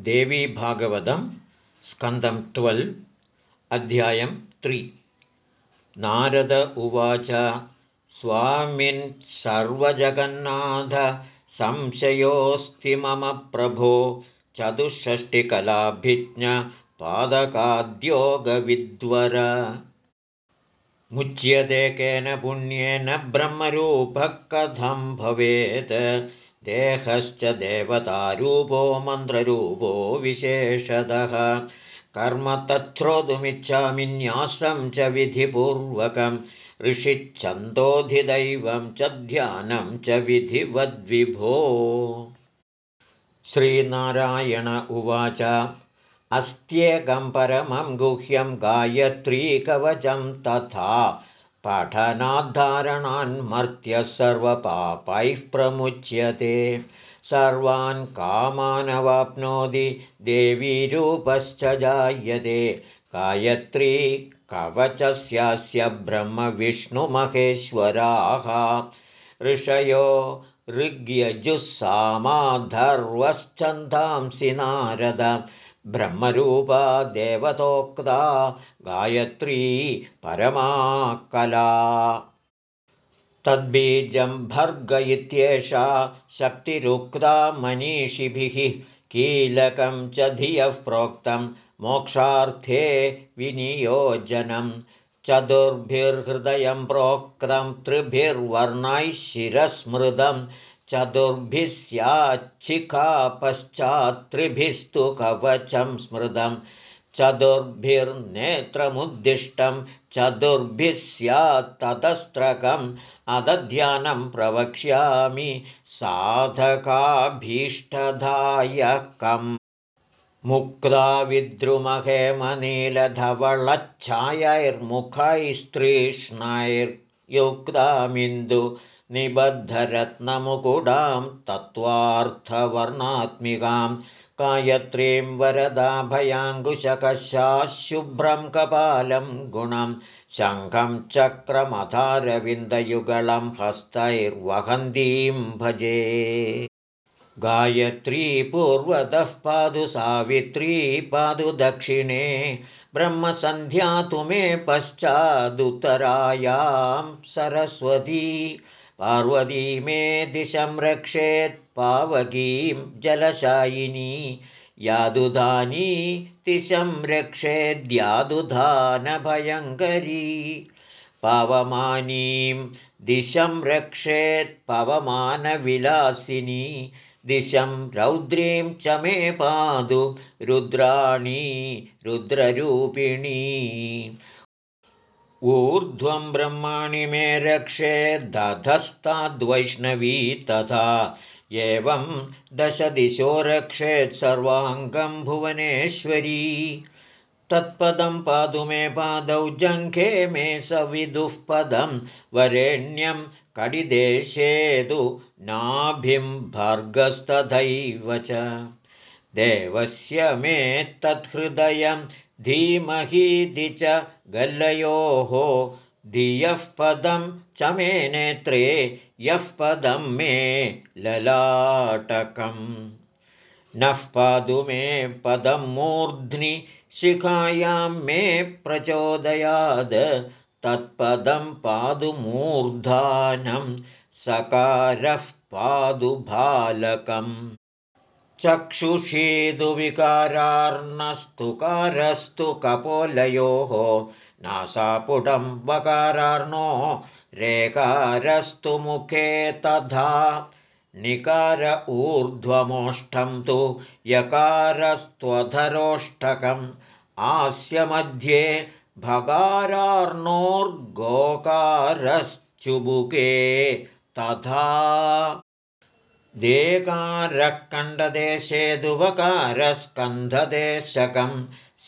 देवीभागवतं स्कन्दं twelve अध्यायं त्रि। नारद उवाच स्वामिन् सर्वजगन्नाथ संशयोऽस्ति मम प्रभो चतुष्षष्टिकलाभिज्ञपादकाद्योगविद्वर मुच्यते केन पुण्येन ब्रह्मरूपः कथं भवेत् देहश्च देवतारूपो मन्त्ररूपो विशेषतः। कर्म तच्छ्रोतुमिच्छामि न्यासं च विधिपूर्वकं ऋषिच्छन्दोधिदैवं च ध्यानं च विधिवद्विभो। श्रीनारायण उवाच अस्त्येकं परमं गुह्यं गायत्रीकवचं तथा पठनाद्धारणान्मर्त्यः सर्वपापैः प्रमुच्यते। सर्वान् कामानवाप्नोति देवीरूपश्च जायते। गायत्री कवचस्यास्य ब्रह्मविष्णुमहेश्वराः। ऋषयो ऋग्यजुःसामाधर्वश्चन्दांसि नारद ब्रह्मरूपा देवतोक्ता गायत्री परमा कला। तद्बीजं भर्ग इत्येषा शक्तिरुक्ता मनीषिभिः कीलकं च धियः प्रोक्तं मोक्षार्थे विनियोजनं। चतुर्भिर्हृदयं प्रोक्तं त्रिभिर्वर्णैः शिरस्मृदं चतुर्भिः स्याच्छिखा पश्चात्त्रिभिस्तु कवचं स्मृतं चतुर्भिर्नेत्रमुद्दिष्टं चतुर्भिः स्यात्ततस्त्रकम् अदध्यानं प्रवक्ष्यामि साधकाभीष्टदायकम् मुक्ता विद्रुमहेमनीलधवलच्छायैर्मुखैस्त्रीष्णैर्युक्तामिन्दु निबद्धरत्नमुकुडां तत्त्वार्थवर्णात्मिकां गायत्रीं वरदाभयाङ्कुशकशाशुभ्रं कपालं गुणं शङ्खं चक्रमधारविन्दयुगलं हस्तैर्वहन्तीं भजे। गायत्री पूर्वतः पादु सावित्री पादु दक्षिणे ब्रह्मसन्ध्या तु मे पश्चादुत्तरायां सरस्वती पार्वती मे दिशं रक्षेत् पावकीं जलशायिनी। यादुधानी दिशं रक्षेद्यादुधानभयङ्करी पवमानीं दिशं रक्षेत् पवमानविलासिनी। दिशं रौद्रीं च मे पादु रुद्राणी रुद्ररूपिणी ऊर्ध्वं ब्रह्माणि मे रक्षे दधस्ताद्वैष्णवी तथा एवं दशदिशो रक्षेत् सर्वाङ्गं भुवनेश्वरी। तत्पदं पादु मे पादौ जङ्घे मे सविदुः पदं वरेण्यं कडिदेशेदु नाभिं भर्गस्तथैव च। देवस्य मे तत्हृदयं धीमहीति च गल्लयोः धियः पदं च मे नेत्रे यः पदं मे ललाटकम्। नः पादु मे पदं मूर्ध्नि शिखायां मे प्रचोदयाद। तत्पदं पादुमूर्धानं सकारः पादुभालकम् चक्षुषीदुविकारार्णस्तुकारस्तु कपोलयोः नासापुटं वकारार्णो रेकारस्तु मुखे तथा निकार ऊर्ध्वमोष्ठं तु यकारस्त्वधरोष्ठकम् आस्य मध्ये भगारार्णोर्गोकारश्चुबुके तथा देकारः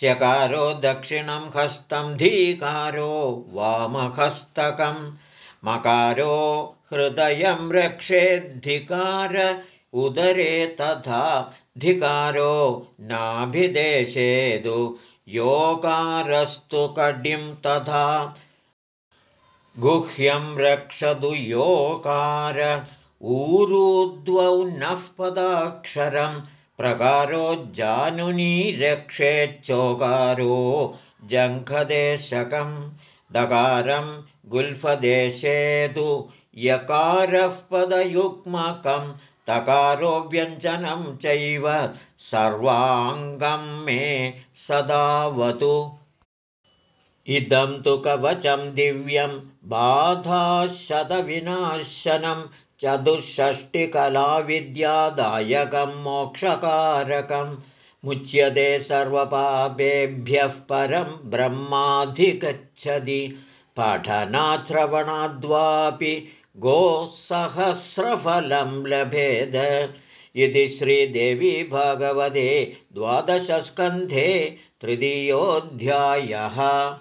स्यकारो दक्षिणं हस्तं धीकारो वामहस्तकं। मकारो हृदयं रक्षेद्धिकार उदरे तथा धिकारो नाभिदेशेदु। योकारस्तु कडिं तथा गुह्यं रक्षतु योकार ऊरुद्वौ नः पदाक्षरं प्रकारो जानुनी रक्षेच्छोकारो जङ्घदेशकं दकारं गुल्फदेशेतु यकारः पदयुग्मकं तकारो व्यञ्जनं चैव सर्वाङ्गं मे सदावतु। इदं तु कवचं दिव्यं बाधाशतविनाशनं चतुष्षष्टिकलाविद्यादायकं मोक्षकारकं मुच्यते सर्वपापेभ्यः परं ब्रह्माधिगच्छति। पठनाश्रवणाद्वापि गोसहस्रफलं लभेद। इति श्रीदेवी भगवते द्वादशस्कन्धे तृतीयोऽध्यायः